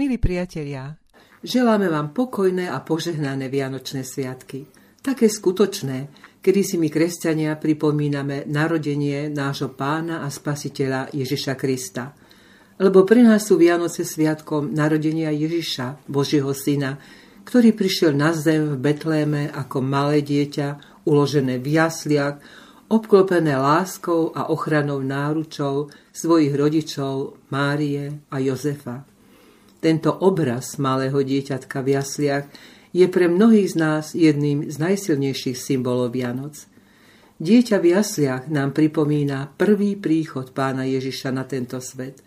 Milí priatelia, želáme vám pokojné a požehnané Vianočné sviatky. Také skutočné, kedy si my kresťania pripomíname narodenie nášho pána a spasiteľa Ježiša Krista. Lebo pre nás sú Vianoce sviatkom narodenia Ježiša, Božieho syna, ktorý prišiel na zem v Betléme ako malé dieťa, uložené v jasliach, obklopené láskou a ochranou náručov svojich rodičov Márie a Jozefa. Tento obraz malého dieťatka v jasliach je pre mnohých z nás jedným z najsilnejších symbolov Vianoc. Dieťa v jasliach nám pripomína prvý príchod pána Ježiša na tento svet.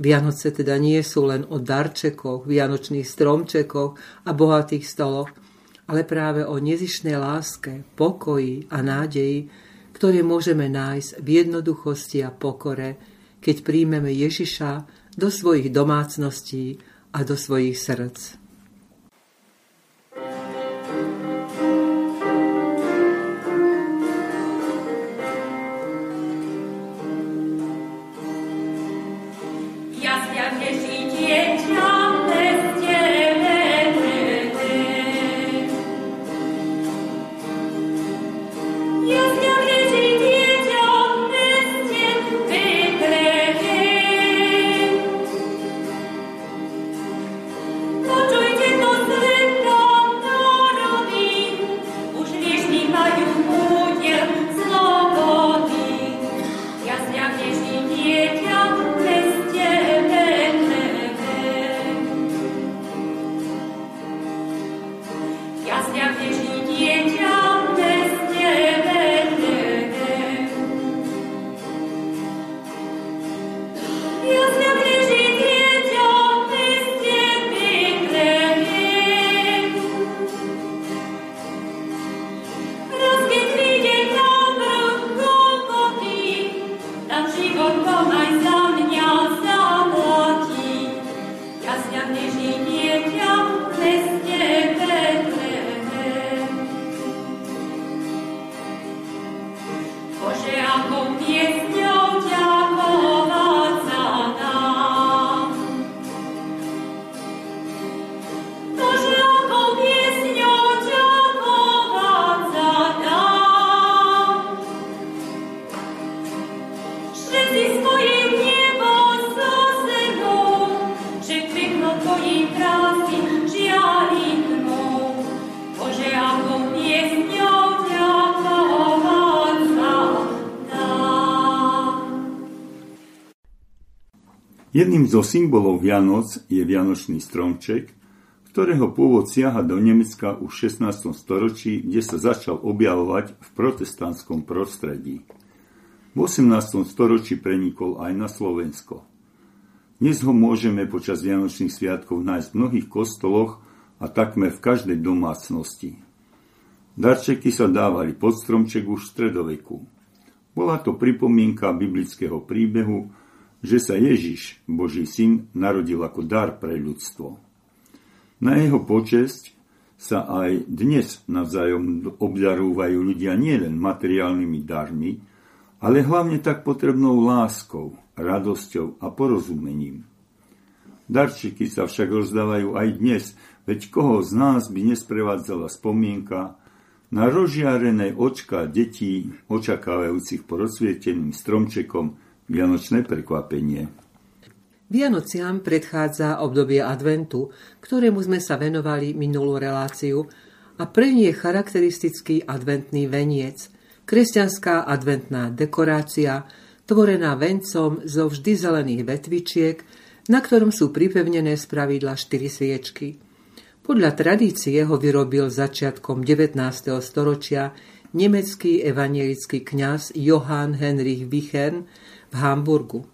Vianoce teda nie sú len o darčekoch, vianočných stromčekoch a bohatých stoloch, ale práve o nezišnej láske, pokoji a nádeji, ktoré môžeme nájsť v jednoduchosti a pokore, keď príjmeme Ježiša do svojich domácností a do svojich srdc. Jedným zo symbolov Vianoc je Vianočný stromček, ktorého pôvod siaha do Nemecka už v 16. storočí, kde sa začal objavovať v protestantskom prostredí. V 18. storočí prenikol aj na Slovensko. Dnes ho môžeme počas Vianočných sviatkov nájsť v mnohých kostoloch a takmer v každej domácnosti. Darčeky sa dávali pod stromček už v stredoveku. Bola to pripomienka biblického príbehu, že sa Ježiš, Boží syn, narodil ako dar pre ľudstvo. Na jeho počesť sa aj dnes navzájom obdarúvajú ľudia nielen materiálnymi darmi, ale hlavne tak potrebnou láskou, radosťou a porozumením. Darčeky sa však rozdávajú aj dnes, veď koho z nás by nesprevádzala spomienka na rozžiarené očka detí, očakávajúcich po rozsvieteným stromčekom Vianočné prekvapenie. Vianociam predchádza obdobie adventu, ktorému sme sa venovali minulú reláciu a pre nie je charakteristický adventný veniec, kresťanská adventná dekorácia, tvorená vencom zo vždy zelených vetvičiek, na ktorom sú pripevnené z pravidla 4 sviečky. Podľa tradície ho vyrobil začiatkom 19. storočia nemecký evanielický kňaz Johann Henrich Wichern, v Hamburgu.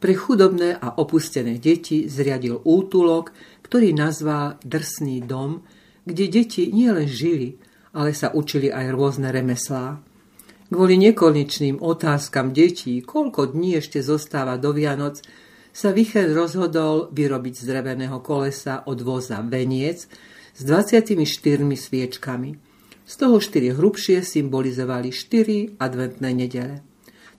Pre chudobné a opustené deti zriadil útulok, ktorý nazval Drsný dom, kde deti nielen žili, ale sa učili aj rôzne remeslá. Kvôli nekonečným otázkam detí, koľko dní ešte zostáva do Vianoc, sa Vicher rozhodol vyrobiť z dreveného kolesa od voza veniec s 24 sviečkami. Z toho štyri hrubšie symbolizovali štyri adventné nedele.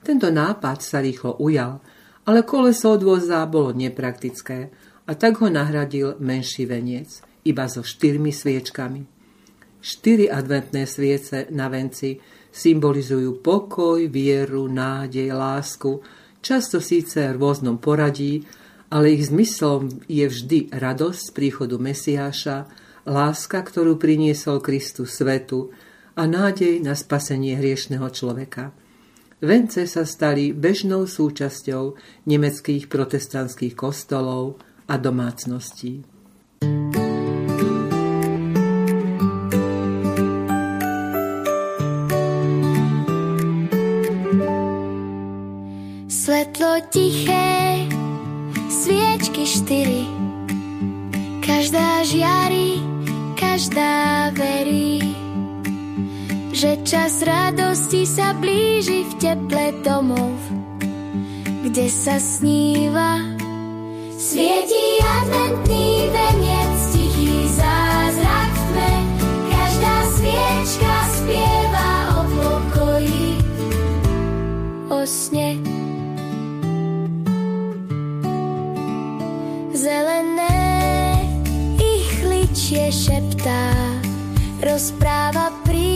Tento nápad sa rýchlo ujal, ale koleso od voza bolo nepraktické a tak ho nahradil menší veniec, iba so štyrmi sviečkami. Štyri adventné sviece na venci symbolizujú pokoj, vieru, nádej, lásku, často síce v rôznom poradí, ale ich zmyslom je vždy radosť z príchodu Mesiáša, láska, ktorú priniesol Kristus svetu a nádej na spasenie hriešného človeka. Vence sa stali bežnou súčasťou nemeckých protestantských kostolov a domácností. Svetlo tiché, sviečky štyri, každá žiari, každá verí, že čas radosti sa blíži v teple domov, kde sa sníva. Svieti adventný veniec, tichý zázrak tme, každá sviečka spieva o pokoji, o sne. zelené ich ličie šeptá, rozpráva príbehy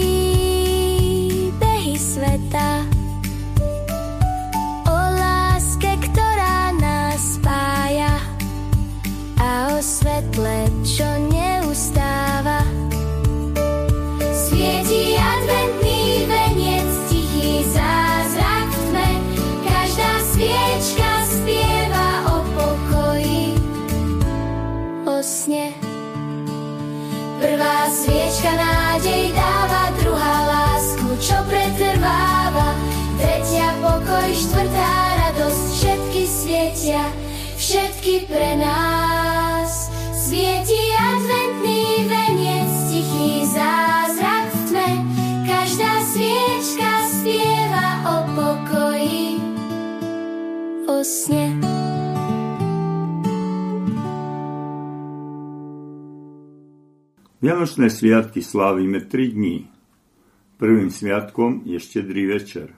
sne. Vianočné sviatky slávime tri dní. Prvým sviatkom je štedrý večer.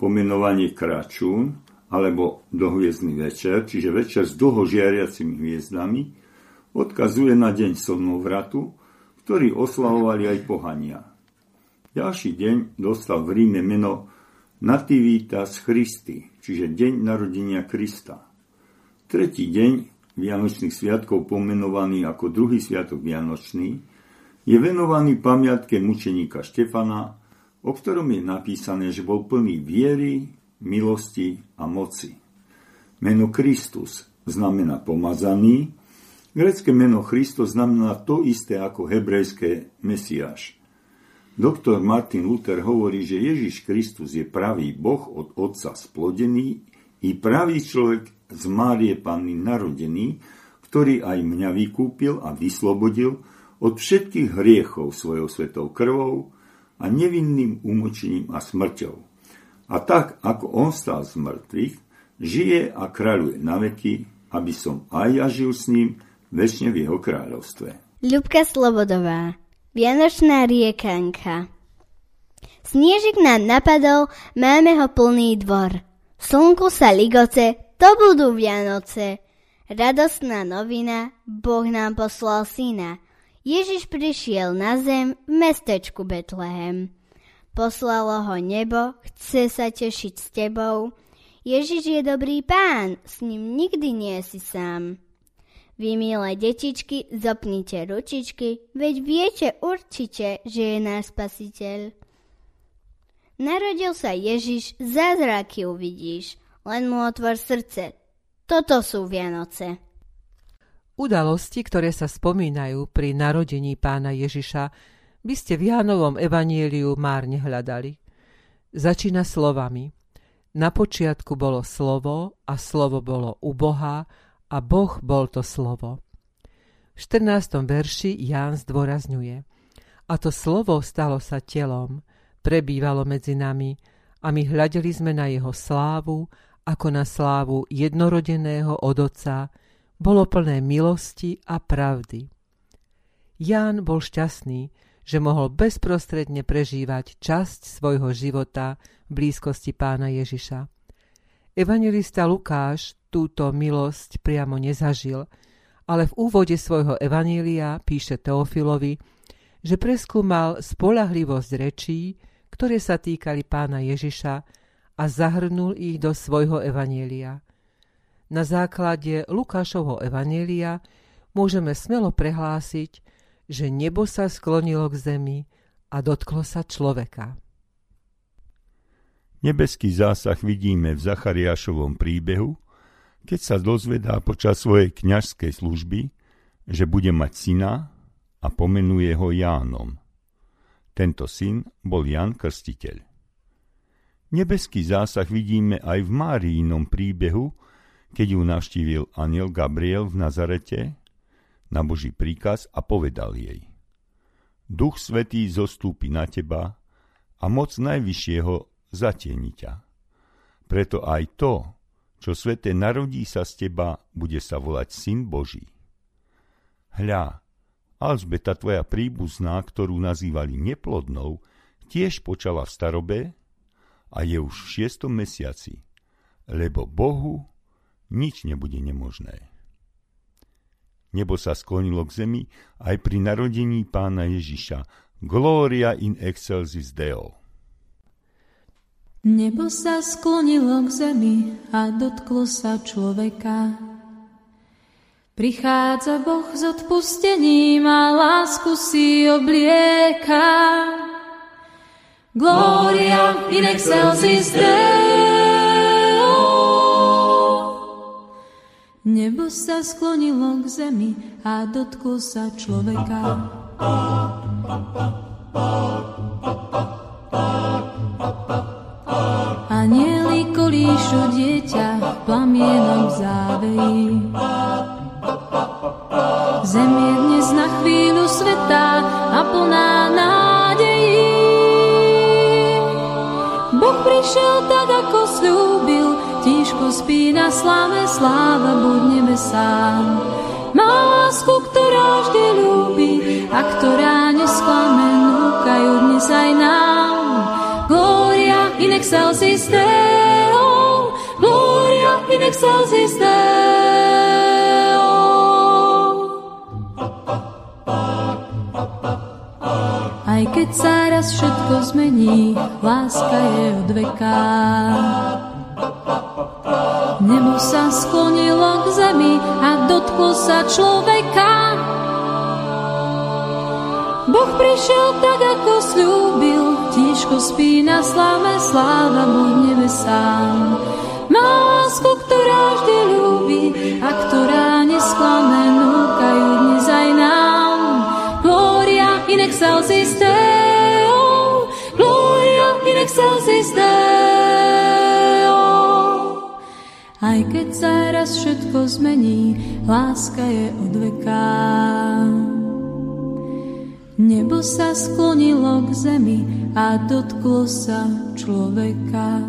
Pomenovanie Kračún, alebo dohviezdný večer, čiže večer s dlho hviezdami, odkazuje na deň slnovratu, ktorý oslavovali aj pohania. Ďalší deň dostal v Ríme meno Nativitas Christi, čiže deň narodenia Krista. Tretí deň Vianočných sviatkov pomenovaný ako druhý sviatok Vianočný, je venovaný pamiatke mučeníka Štefana, o ktorom je napísané, že bol plný viery, milosti a moci. Meno Kristus znamená pomazaný, grecké meno Christos znamená to isté ako hebrejské Mesiáš. Doktor Martin Luther hovorí, že Ježiš Kristus je pravý Boh od Otca splodený i pravý človek z Márie Panny narodený, ktorý aj mňa vykúpil a vyslobodil od všetkých hriechov svojou svetou krvou a nevinným umočením a smrťou. A tak, ako on stal z mŕtvych, žije a kráľuje na veky, aby som aj ja žil s ním väčšine v jeho kráľovstve. Ľubka Slobodová Vianočná riekanka Sniežik nám napadol, máme ho plný dvor. Slnku sa ligoce, to budú Vianoce. Radostná novina, Boh nám poslal syna. Ježiš prišiel na zem v mestečku Betlehem. Poslalo ho nebo, chce sa tešiť s tebou. Ježiš je dobrý pán, s ním nikdy nie si sám. Vy, milé detičky, zopnite ručičky, veď viete určite, že je náš spasiteľ. Narodil sa Ježiš, zázraky uvidíš len mu otvor srdce. Toto sú Vianoce. Udalosti, ktoré sa spomínajú pri narodení pána Ježiša, by ste v Jánovom evanieliu márne hľadali. Začína slovami. Na počiatku bolo slovo a slovo bolo u Boha a Boh bol to slovo. V 14. verši Ján zdôrazňuje. A to slovo stalo sa telom, prebývalo medzi nami a my hľadeli sme na jeho slávu ako na slávu jednorodeného od Otca, bolo plné milosti a pravdy. Ján bol šťastný, že mohol bezprostredne prežívať časť svojho života v blízkosti pána Ježiša. Evangelista Lukáš túto milosť priamo nezažil, ale v úvode svojho evanília píše Teofilovi, že preskúmal spolahlivosť rečí, ktoré sa týkali pána Ježiša a zahrnul ich do svojho evanielia. Na základe Lukášovho evanielia môžeme smelo prehlásiť, že nebo sa sklonilo k zemi a dotklo sa človeka. Nebeský zásah vidíme v Zachariášovom príbehu, keď sa dozvedá počas svojej kňažskej služby, že bude mať syna a pomenuje ho Jánom. Tento syn bol Jan Krstiteľ. Nebeský zásah vidíme aj v Máriinom príbehu, keď ju navštívil aniel Gabriel v Nazarete na Boží príkaz a povedal jej Duch Svetý zostúpi na teba a moc Najvyššieho zatieni ťa. Preto aj to, čo sveté narodí sa z teba, bude sa volať Syn Boží. Hľa, Alžbeta tvoja príbuzná, ktorú nazývali neplodnou, tiež počala v starobe a je už v šiestom mesiaci, lebo Bohu nič nebude nemožné. Nebo sa sklonilo k zemi aj pri narodení pána Ježiša. Gloria in excelsis Deo. Nebo sa sklonilo k zemi a dotklo sa človeka. Prichádza Boh s odpustením a lásku si oblieka. Gloria in excelsis Deo. Nebo sa sklonilo k zemi a dotklo sa človeka. Anieli kolíšu dieťa plamienom v záveji. Zem je dnes na chvíľu sveta a plná nádejí. Boh prišiel tak, ako slúbil, tížko spí na sláve, sláva buď nebesám. Má lásku, ktorá vždy ľúbi a ktorá nesklame, núkajú dnes aj nám. Excelsis Deo, Gloria in excelsis Deo. Aj keď sa raz všetko zmení, láska je od veka. Nebo sa sklonilo k zemi a dotklo sa človeka. Boh prišiel tak, ako slúbil, tížko spí na sláme, sláva buď nebesám. Má lásku, ktorá vždy ľúbi a ktorá nesklame, núkajú dnes aj nám. Gloria in excelsis Deo, Gloria in excelsis Deo. Aj keď sa raz všetko zmení, láska je od veka. Nebo sa sklonilo k zemi a dotklo sa človeka.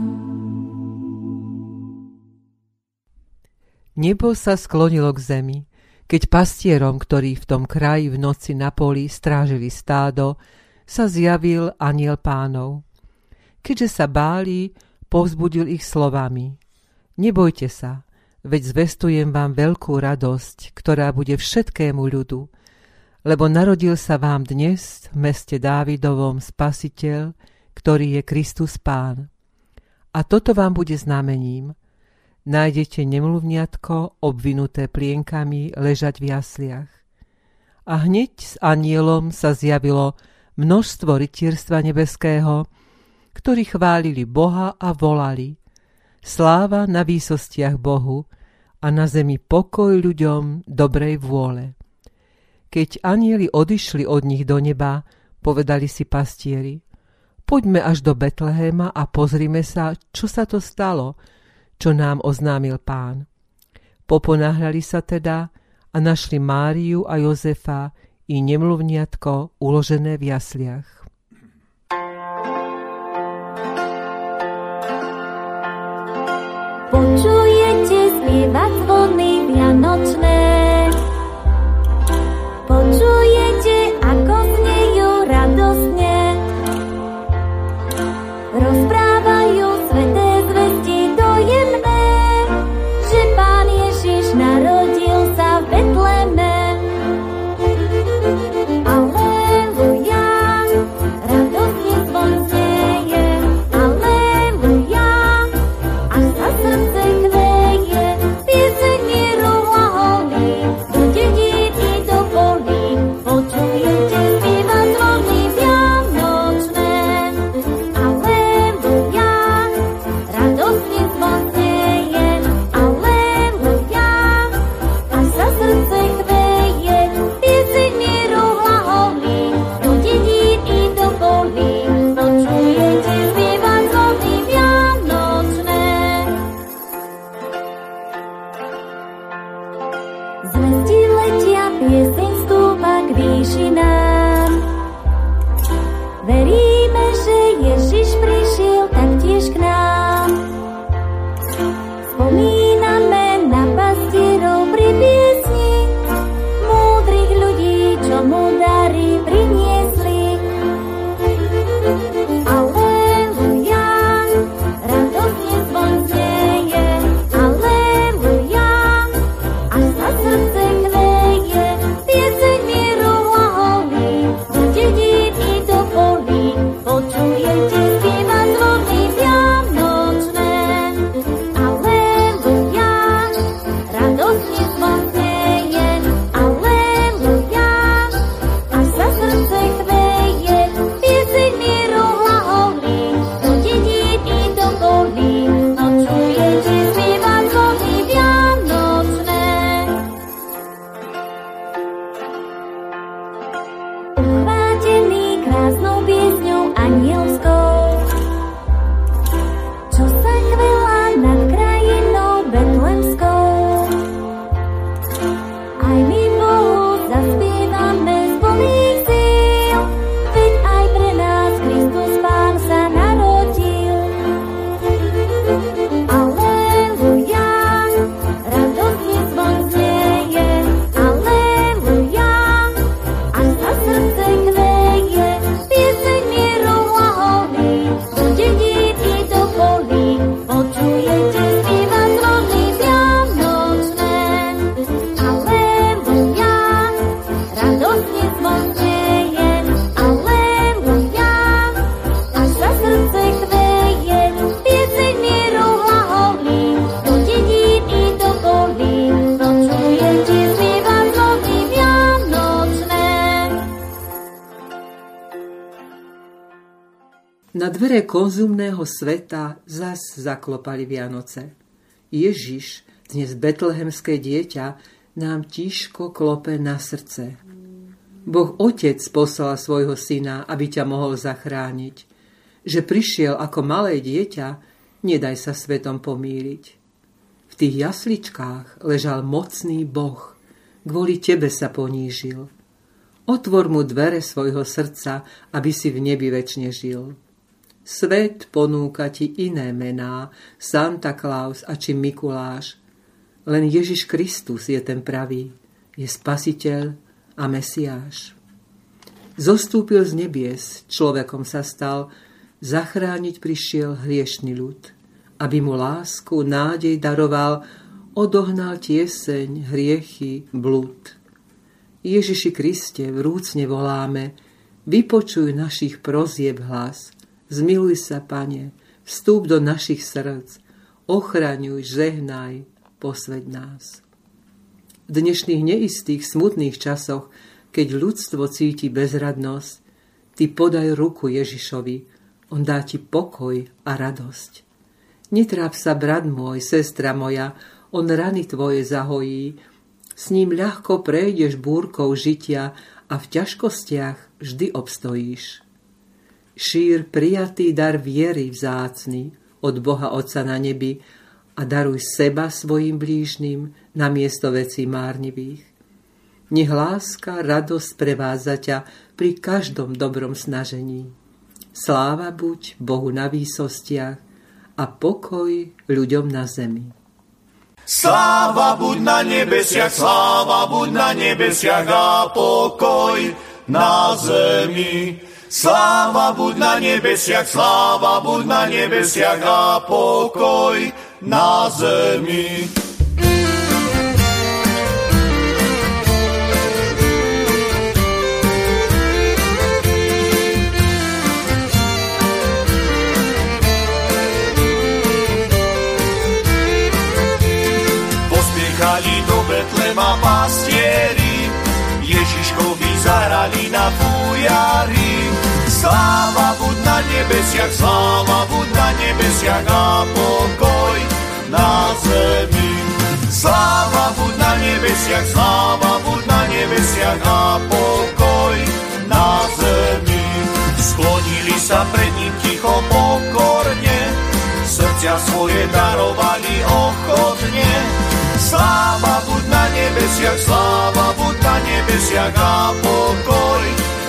Nebo sa sklonilo k zemi, keď pastierom, ktorí v tom kraji v noci na poli strážili stádo, sa zjavil aniel pánov. Keďže sa báli, povzbudil ich slovami. Nebojte sa, veď zvestujem vám veľkú radosť, ktorá bude všetkému ľudu, lebo narodil sa vám dnes v meste Dávidovom spasiteľ, ktorý je Kristus Pán. A toto vám bude znamením. Nájdete nemluvniatko obvinuté plienkami ležať v jasliach. A hneď s anielom sa zjavilo množstvo rytierstva nebeského, ktorí chválili Boha a volali Sláva na výsostiach Bohu a na zemi pokoj ľuďom dobrej vôle. Keď anieli odišli od nich do neba, povedali si pastieri, poďme až do Betlehéma a pozrime sa, čo sa to stalo, čo nám oznámil pán. Poponáhľali sa teda a našli Máriu a Jozefa i nemluvniatko uložené v jasliach. Počujete spievať zvony vianočné Na dvere konzumného sveta zas zaklopali Vianoce. Ježiš, dnes betlehemské dieťa, nám tiško klope na srdce. Boh Otec poslal svojho syna, aby ťa mohol zachrániť. Že prišiel ako malé dieťa, nedaj sa svetom pomíriť. V tých jasličkách ležal mocný Boh, kvôli tebe sa ponížil. Otvor mu dvere svojho srdca, aby si v nebi väčšine žil. Svet ponúka ti iné mená, Santa Claus a či Mikuláš. Len Ježiš Kristus je ten pravý, je spasiteľ a mesiáš. Zostúpil z nebies, človekom sa stal, zachrániť prišiel hriešný ľud, aby mu lásku, nádej daroval, odohnal tieseň, hriechy, blúd. Ježiši Kriste, vrúcne voláme, vypočuj našich prozieb hlas, zmiluj sa, Pane, vstúp do našich srdc, ochraňuj, žehnaj, posveď nás. V dnešných neistých, smutných časoch, keď ľudstvo cíti bezradnosť, ty podaj ruku Ježišovi, on dá ti pokoj a radosť. Netráp sa, brat môj, sestra moja, on rany tvoje zahojí, s ním ľahko prejdeš búrkou žitia a v ťažkostiach vždy obstojíš. Šír prijatý dar viery vzácny od Boha Otca na nebi a daruj seba svojim blížnym na miesto vecí márnivých. Nech láska, radosť prevádza ťa pri každom dobrom snažení. Sláva buď Bohu na výsostiach a pokoj ľuďom na zemi. Sláva buď na nebesiach, sláva buď na nebesiach a pokoj na zemi. Sláva buď na nebesiach, sláva buď na nebesiach a pokoj na zemi. Pospiechali do Betlema pastieri, zahrali na fujari. Sláva buď na nebesiach, sláva buď na nebesiach a pokoj na zemi. Sláva buď na nebesiach, sláva buď na nebesiach a pokoj na zemi. Sklonili sa pred ním ticho pokorne, srdcia svoje darovali ochotne. Sláva buď na nebesiach, sláva nebesiach a pokoj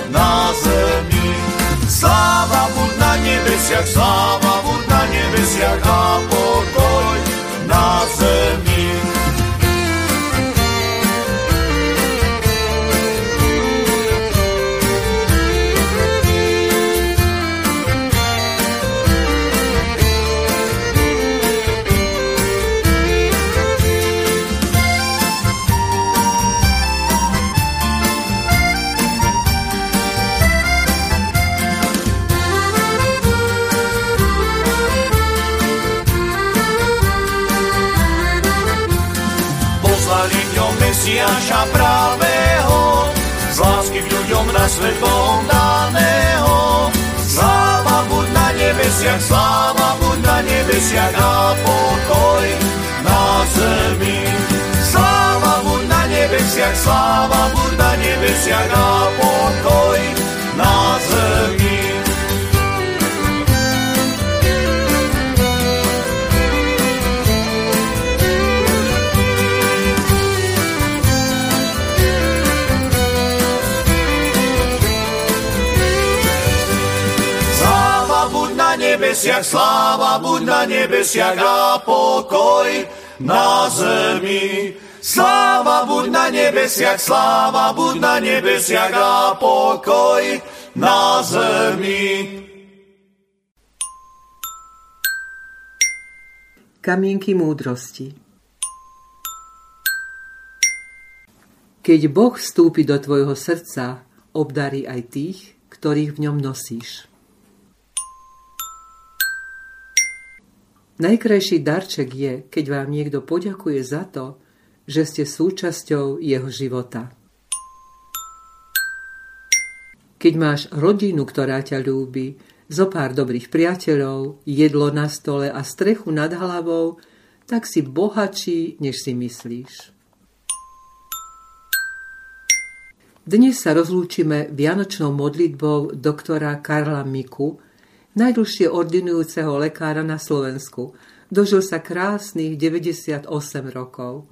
na zemi. Sláva buď na nebesiach, sláva na svet Bohom daného. Sláva buď na nebesiach, sláva buď na nebesiach a pokoj na zemi. Sláva buď na nebesiach, sláva buď na nebesiach a pokoj na zemi. Nebesiach, sláva buď na nebesiach a pokoj na zemi. Sláva buď na nebesiach, sláva buď na nebesiach a pokoj na zemi. Kamienky múdrosti Keď Boh vstúpi do tvojho srdca, obdarí aj tých, ktorých v ňom nosíš. Najkrajší darček je, keď vám niekto poďakuje za to, že ste súčasťou jeho života. Keď máš rodinu, ktorá ťa ľúbi, zo pár dobrých priateľov, jedlo na stole a strechu nad hlavou, tak si bohatší, než si myslíš. Dnes sa rozlúčime vianočnou modlitbou doktora Karla Miku, najdlhšie ordinujúceho lekára na Slovensku. Dožil sa krásnych 98 rokov.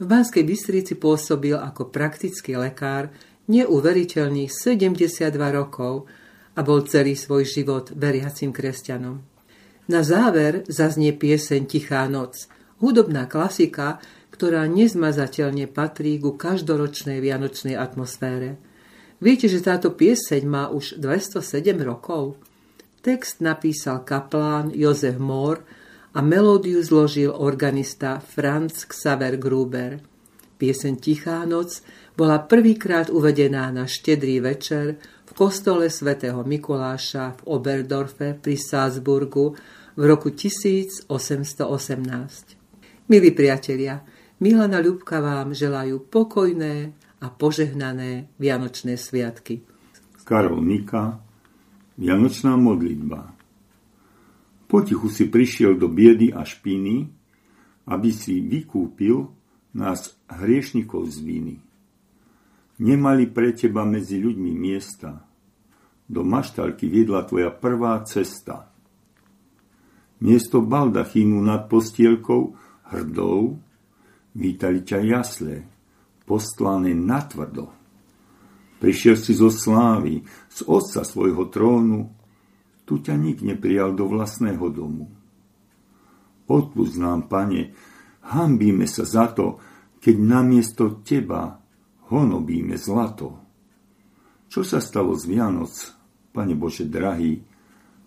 V Banskej Bystrici pôsobil ako praktický lekár neuveriteľných 72 rokov a bol celý svoj život veriacim kresťanom. Na záver zaznie pieseň Tichá noc, hudobná klasika, ktorá nezmazateľne patrí ku každoročnej vianočnej atmosfére. Viete, že táto pieseň má už 207 rokov? Text napísal kaplán Jozef Mohr a melódiu zložil organista Franz Xaver Gruber. Pieseň Tichá noc bola prvýkrát uvedená na štedrý večer v kostole svätého Mikuláša v Oberdorfe pri Salzburgu v roku 1818. Milí priatelia, Milana Ľubka vám želajú pokojné a požehnané Vianočné sviatky. Karol Mika Vianočná modlitba. Potichu si prišiel do biedy a špiny, aby si vykúpil nás hriešnikov z viny. Nemali pre teba medzi ľuďmi miesta. Do maštalky viedla tvoja prvá cesta. Miesto baldachínu nad postielkou hrdou vítali ťa jasle, postlané natvrdo. Prišiel si zo slávy, z otca svojho trónu, tu ťa nik neprijal do vlastného domu. Odpust nám, pane, hambíme sa za to, keď namiesto teba honobíme zlato. Čo sa stalo z Vianoc, pane Bože drahý,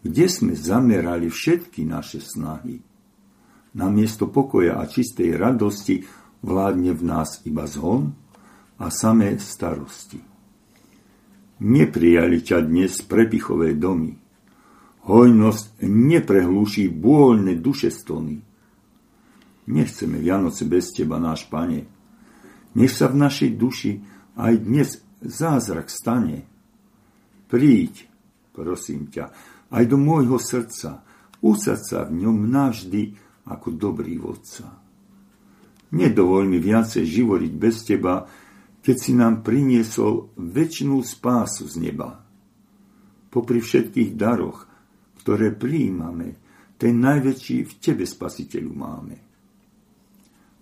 kde sme zamerali všetky naše snahy? Namiesto pokoja a čistej radosti vládne v nás iba zhon a samé starosti. Neprijali ťa dnes prepichové domy. Hojnosť neprehlúši bôľne duše stony. Nechceme Vianoce bez teba, náš pane. Nech sa v našej duši aj dnes zázrak stane. Príď, prosím ťa, aj do môjho srdca, usad sa v ňom navždy ako dobrý vodca. Nedovoľ mi viacej živoriť bez teba, keď si nám priniesol väčšinú spásu z neba. Popri všetkých daroch, ktoré prijímame, ten najväčší v Tebe, Spasiteľu, máme.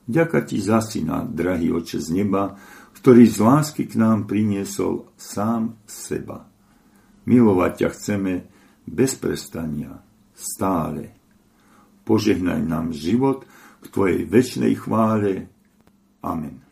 Ďaká Ti za syna, drahý oče z neba, ktorý z lásky k nám priniesol sám seba. Milovať ťa chceme bez prestania, stále. Požehnaj nám život k Tvojej väčšnej chvále. Amen.